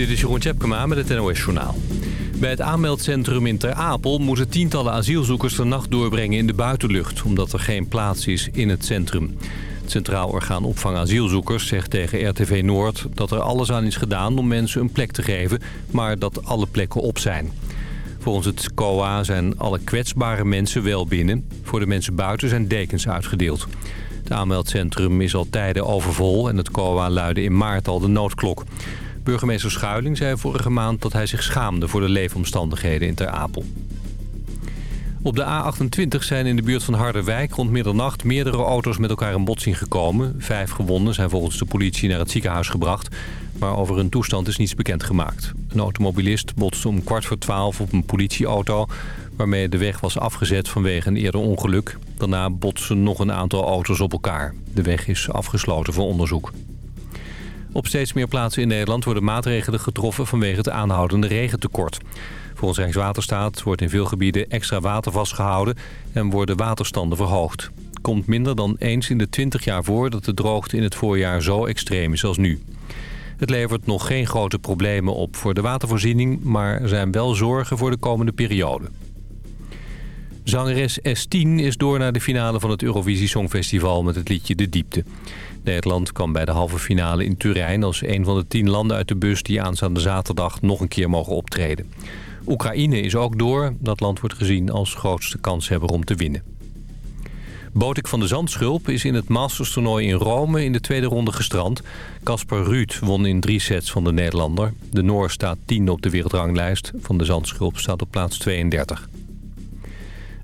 Dit is Jeroen Tjepkema met het NOS Journaal. Bij het aanmeldcentrum in Ter Apel moeten tientallen asielzoekers de nacht doorbrengen in de buitenlucht... omdat er geen plaats is in het centrum. Het Centraal Orgaan Opvang Asielzoekers zegt tegen RTV Noord... dat er alles aan is gedaan om mensen een plek te geven... maar dat alle plekken op zijn. Volgens het COA zijn alle kwetsbare mensen wel binnen. Voor de mensen buiten zijn dekens uitgedeeld. Het aanmeldcentrum is al tijden overvol en het COA luidde in maart al de noodklok. Burgemeester Schuiling zei vorige maand dat hij zich schaamde voor de leefomstandigheden in Ter Apel. Op de A28 zijn in de buurt van Harderwijk rond middernacht meerdere auto's met elkaar in botsing gekomen. Vijf gewonden zijn volgens de politie naar het ziekenhuis gebracht, maar over hun toestand is niets bekendgemaakt. Een automobilist botste om kwart voor twaalf op een politieauto, waarmee de weg was afgezet vanwege een eerder ongeluk. Daarna botsen nog een aantal auto's op elkaar. De weg is afgesloten voor onderzoek. Op steeds meer plaatsen in Nederland worden maatregelen getroffen vanwege het aanhoudende regentekort. Volgens Rijkswaterstaat wordt in veel gebieden extra water vastgehouden en worden waterstanden verhoogd. Komt minder dan eens in de 20 jaar voor dat de droogte in het voorjaar zo extreem is als nu. Het levert nog geen grote problemen op voor de watervoorziening, maar er zijn wel zorgen voor de komende periode. Zangeres S10 is door naar de finale van het Eurovisie Songfestival met het liedje De Diepte. Nederland kan bij de halve finale in Turijn als een van de tien landen uit de bus... die aanstaande zaterdag nog een keer mogen optreden. Oekraïne is ook door. Dat land wordt gezien als grootste kanshebber om te winnen. Botik van de Zandschulp is in het Masters-toernooi in Rome in de tweede ronde gestrand. Casper Ruud won in drie sets van de Nederlander. De Noor staat tiende op de wereldranglijst. Van de Zandschulp staat op plaats 32.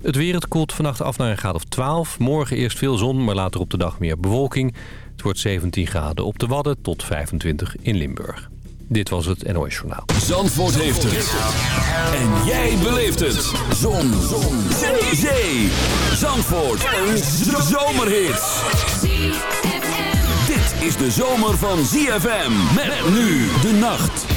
Het weer, het koelt vannacht af naar een graad of 12. Morgen eerst veel zon, maar later op de dag meer bewolking. Het wordt 17 graden op de Wadden tot 25 in Limburg. Dit was het NOS Journaal. Zandvoort heeft het. En jij beleeft het. Zon. zon. Zee. Zee. Zandvoort. Een zomerhit. Dit is de zomer van ZFM. Met nu de nacht.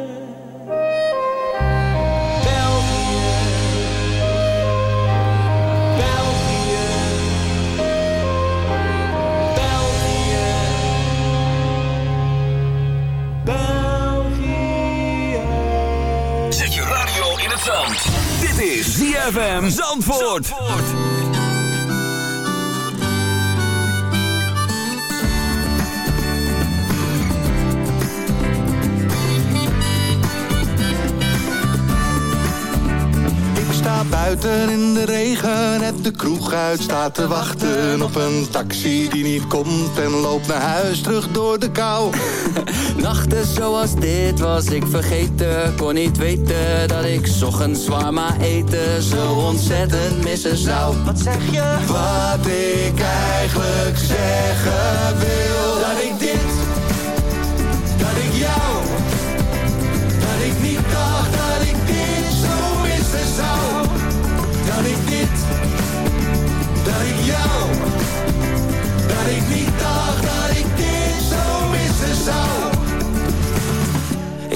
ZFM Zandvoort. Ik sta buiten in de regen, heb de kroeg uit, sta te wachten op een taxi die niet komt en loop naar huis terug door de kou. Nachten zoals dit was ik vergeten Kon niet weten dat ik ochtends zwaar maar eten Zo ontzettend missen zou Wat zeg je? Wat ik eigenlijk zeggen wil, Dat ik dit, dat ik jou, dat ik niet dacht dat ik dit zo missen zou. Dat ik dit, dat ik jou, dat ik niet dacht dat ik dit zo missen zou.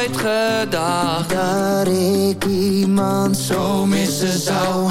nooit gedacht. Dat ik iemand zo missen zou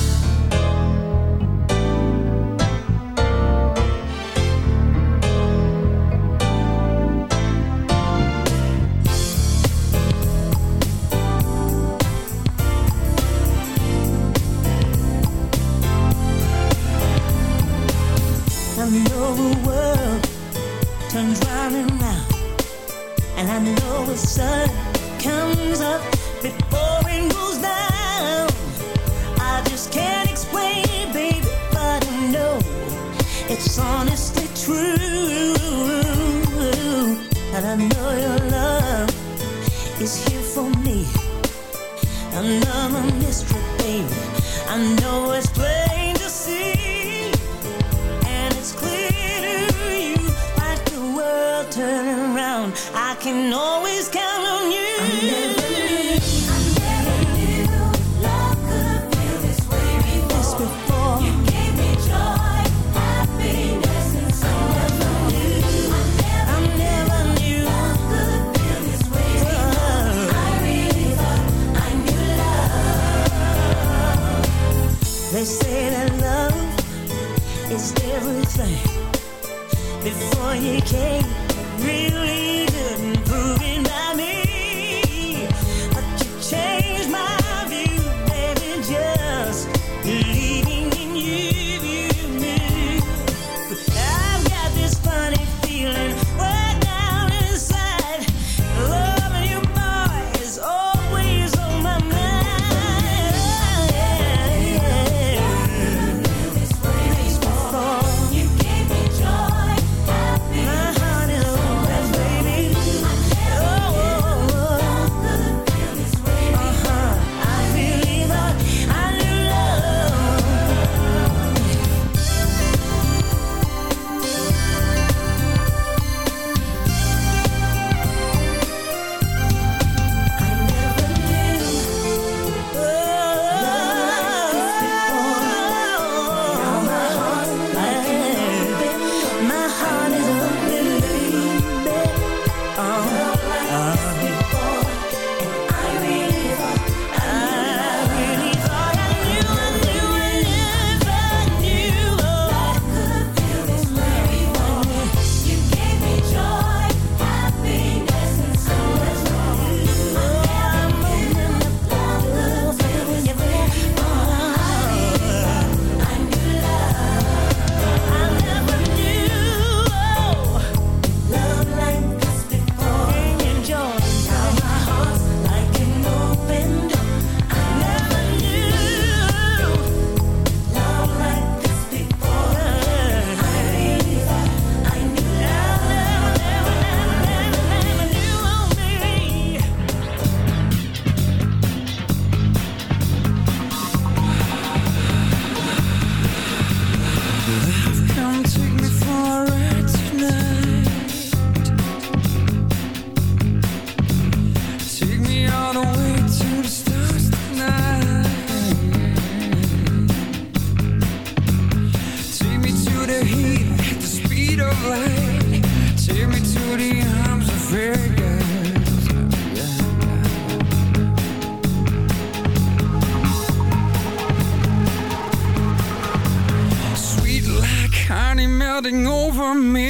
me.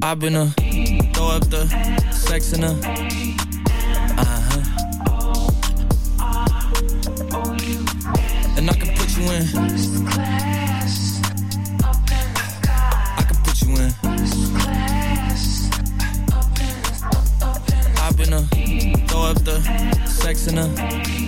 I've been a throw up the sex in a uh huh. And I can put you in. I can put you in. I've been a throw up the sex in a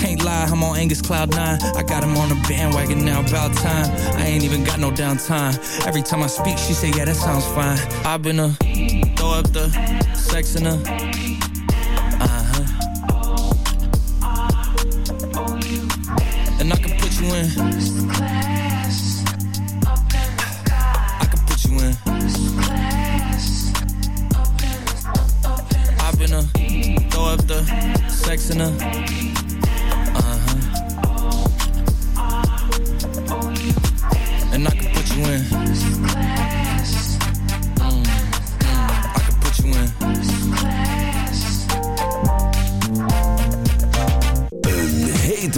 Can't lie, I'm on Angus Cloud 9. I got him on the bandwagon now, about time. I ain't even got no downtime. Every time I speak, she say, yeah, that sounds fine. I've been a throw up the sex in her. Uh-huh. And I can put you in. I can put you in. I've been a throw up the sex in her.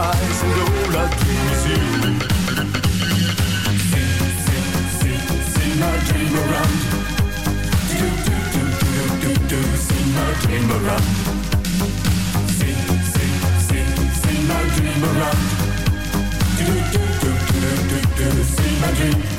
Eyes and all I dream is you. See, see, see, see my dream around. Do, do, do, do, do, do, see my dream around. See, see, see, see my dream around. Do, do, do, do, do, do, see my dream.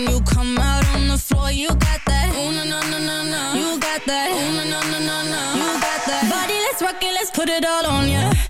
When you come out on the floor, you got that. Ooh, na, na, na, na, na. You got that. Ooh, na, na, na, na, na. You got that. Body, let's rock it, let's put it all on ya. Yeah.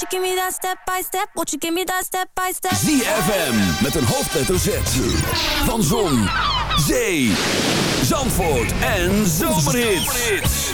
Won't you give me that step by step? Won't you give me that step by step? ZFM met een hoofdletter Z. Van Zon, Zee, Zandvoort en Zomerhits.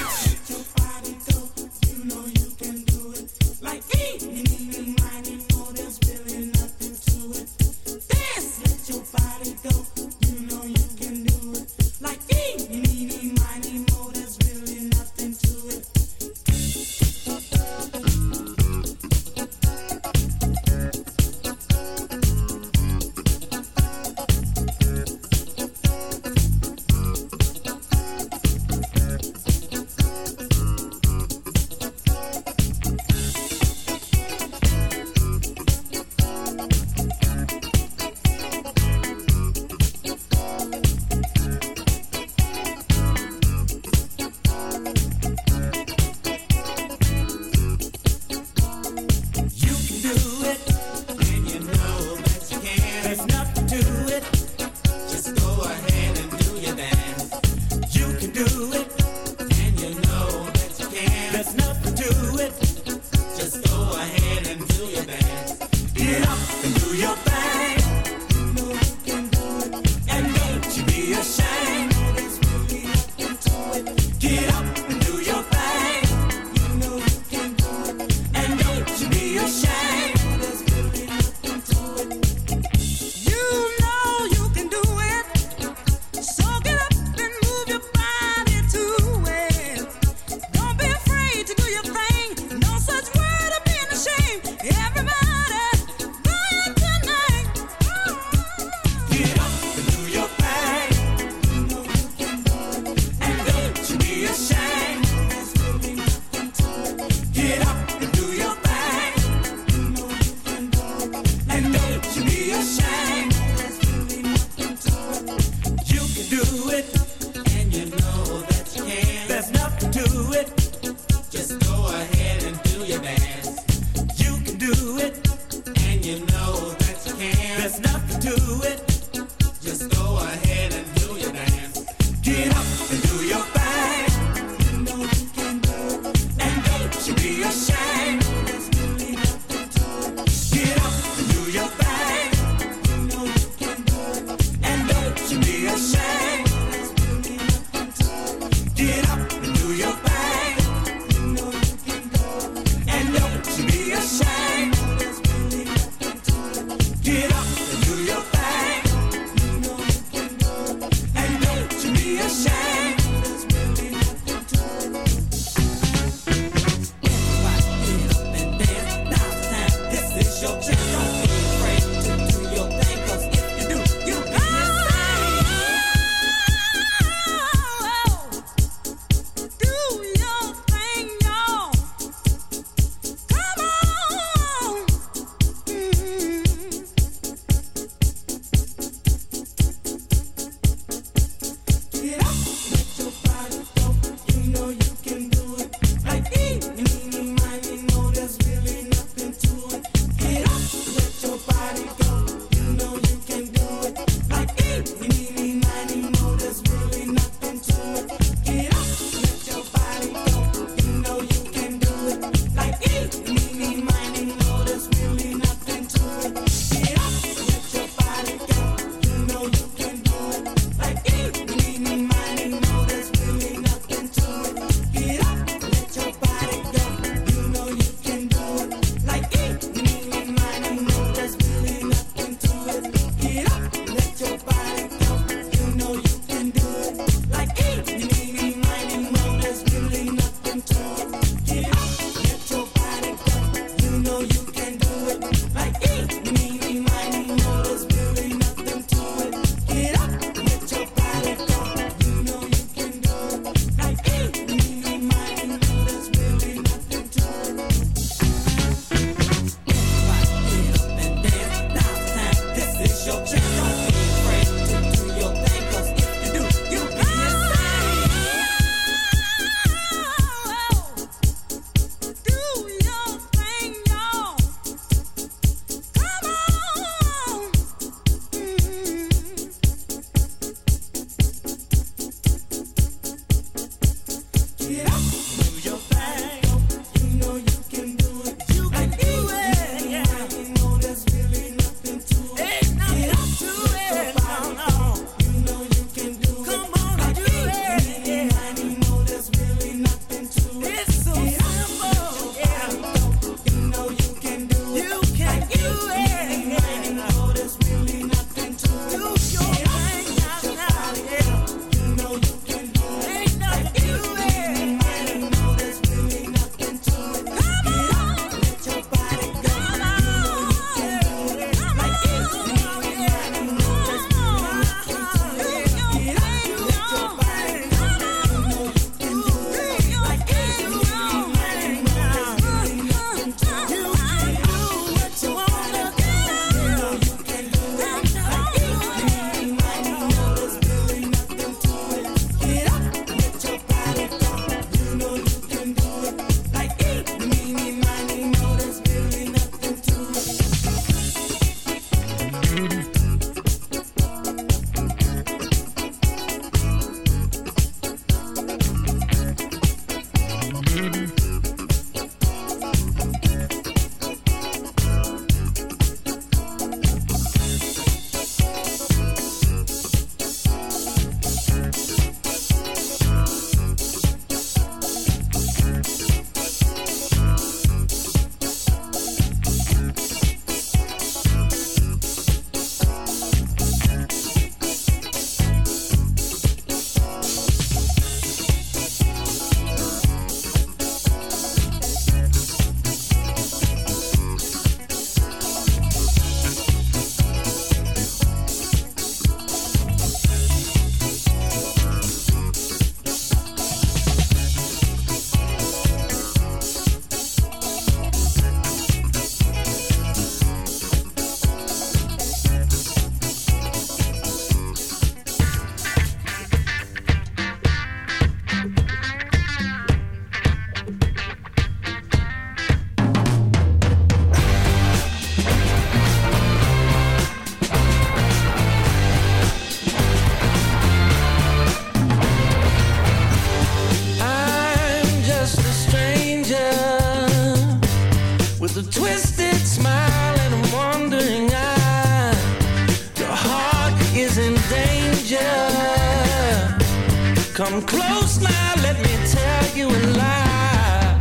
Come close now, let me tell you a lie.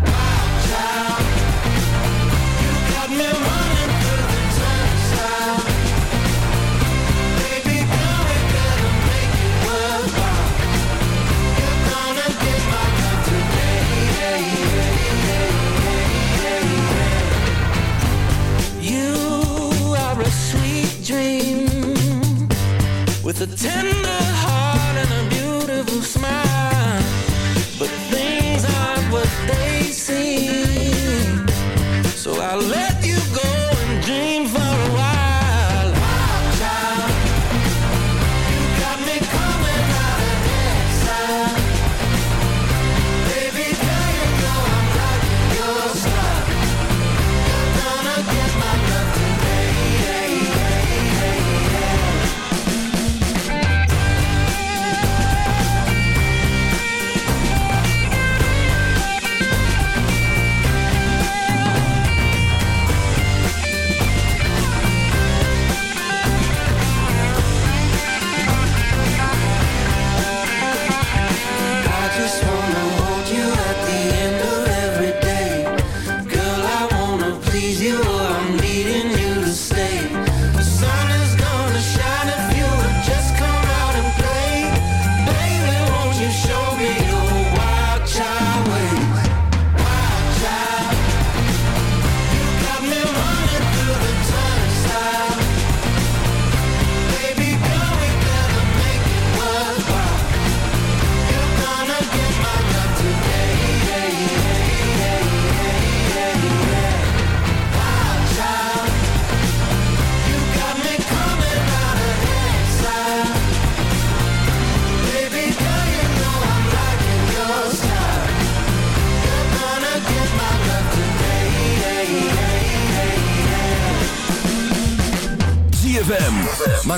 Child, you got me running through the. Baby make it. You're gonna get my today. You are a sweet dream with a tender